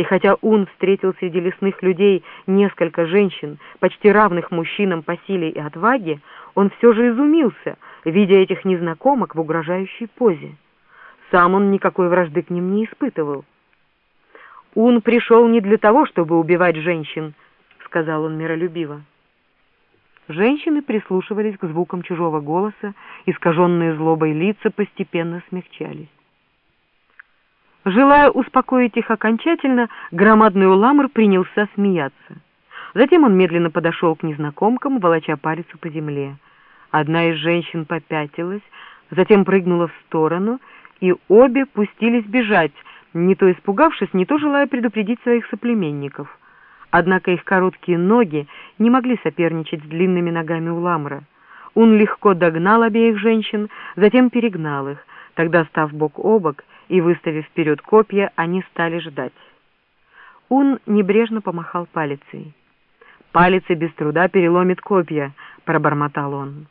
И хотя Ун встретил среди лесных людей несколько женщин, почти равных мужчинам по силе и отваге, он все же изумился, видя этих незнакомок в угрожающей позе. Сам он никакой вражды к ним не испытывал. «Ун пришел не для того, чтобы убивать женщин», — сказал он миролюбиво. Женщины прислушивались к звукам чужого голоса, искаженные злобой лица постепенно смягчались. Желая успокоить их окончательно, громадный уламр принялся смеяться. Затем он медленно подошел к незнакомкам, волоча палицу по земле. Одна из женщин попятилась, затем прыгнула в сторону, и обе пустились бежать, не то испугавшись, не то желая предупредить своих соплеменников. Однако их короткие ноги не могли соперничать с длинными ногами уламра. Он легко догнал обеих женщин, затем перегнал их. Тогда, став бок о бок и выставив вперед копья, они стали ждать. Ун небрежно помахал палицей. «Палица без труда переломит копья», — пробормотал он.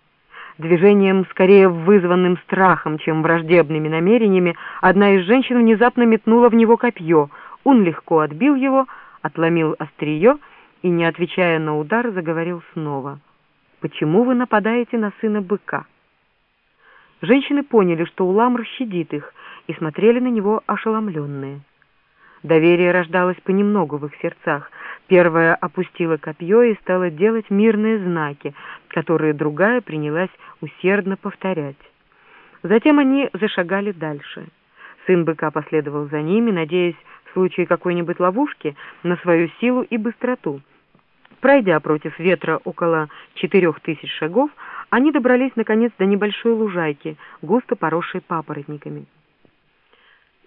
Движением, скорее вызванным страхом, чем враждебными намерениями, одна из женщин внезапно метнула в него копье. Он легко отбил его, отломил острие и, не отвечая на удар, заговорил снова. «Почему вы нападаете на сына быка?» Женщины поняли, что Уламр щадит их, и смотрели на него ошеломленные. Доверие рождалось понемногу в их сердцах. Первая опустила копье и стала делать мирные знаки, которые другая принялась усердно повторять. Затем они зашагали дальше. Сын быка последовал за ними, надеясь в случае какой-нибудь ловушки на свою силу и быстроту. Пройдя против ветра около четырех тысяч шагов, они добрались, наконец, до небольшой лужайки, густо поросшей папоротниками.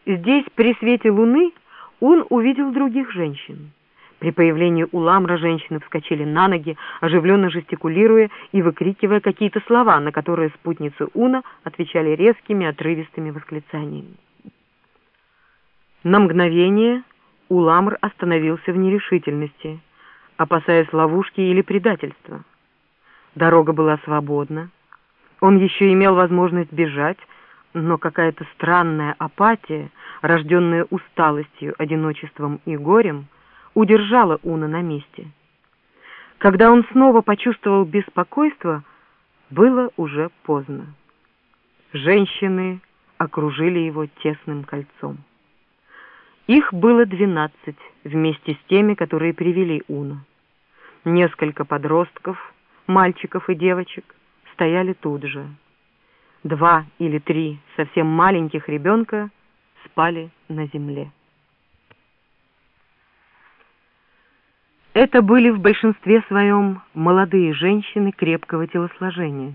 Здесь, при свете луны, он увидел других женщин. При появлении Уламра женщины вскочили на ноги, оживленно жестикулируя и выкрикивая какие-то слова, на которые спутницы Уна отвечали резкими, отрывистыми восклицаниями. На мгновение Уламр остановился в нерешительности, опасаясь ловушки или предательства. Дорога была свободна. Он еще имел возможность бежать, но какая-то странная апатия, рожденная усталостью, одиночеством и горем, удержала Уна на месте. Когда он снова почувствовал беспокойство, было уже поздно. Женщины окружили его тесным кольцом. Их было двенадцать, вместе с теми, которые привели Уна. Несколько подростков, мальчиков и девочек, стояли тут же два или три совсем маленьких ребенка спали на земле. Это были в большинстве своем молодые женщины крепкого телосложения,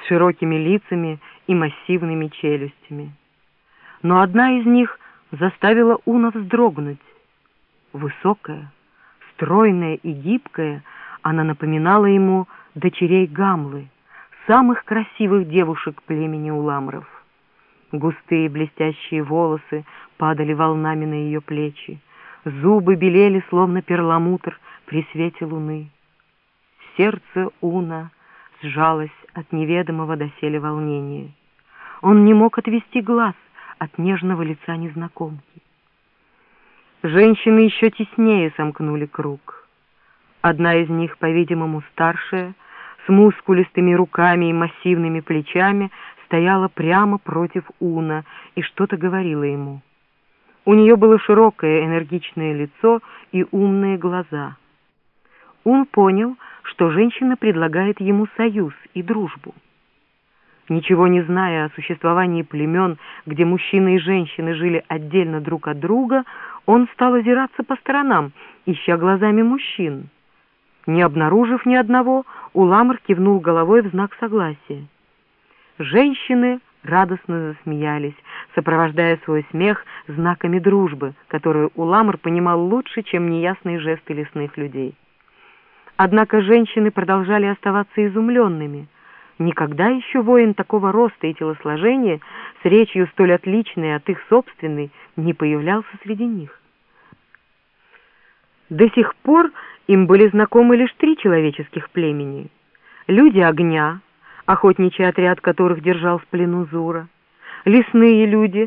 с широкими лицами и массивными челюстями. Но одна из них заставила Уна вздрогнуть. Высокая, стройная и гибкая, она напоминала ему дочерей Гамлы — самых красивых девушек племени Уламров. Густые блестящие волосы падали волнами на ее плечи, зубы белели, словно перламутр при свете луны. Сердце Уна сжалось от неведомого доселе волнения. Он не мог отвести глаз от нежного лица незнакомки. Женщины еще теснее сомкнули круг. Одна из них, по-видимому, старшая, с мускулистыми руками и массивными плечами, стояла прямо против Уна и что-то говорила ему. У нее было широкое энергичное лицо и умные глаза. Он понял, что женщина предлагает ему союз и дружбу. Ничего не зная о существовании племен, где мужчины и женщины жили отдельно друг от друга, он стал озираться по сторонам, ища глазами мужчин. Не обнаружив ни одного, Уламр кивнул головой в знак согласия. Женщины радостно засмеялись, сопровождая свой смех знаками дружбы, которые Уламр понимал лучше, чем неясные жесты лесных людей. Однако женщины продолжали оставаться изумленными. Никогда еще воин такого роста и телосложения с речью столь отличной от их собственной не появлялся среди них. До сих пор им были знакомы лишь три человеческих племени. Люди огня, охотничий отряд которых держал в плену Зура, лесные люди,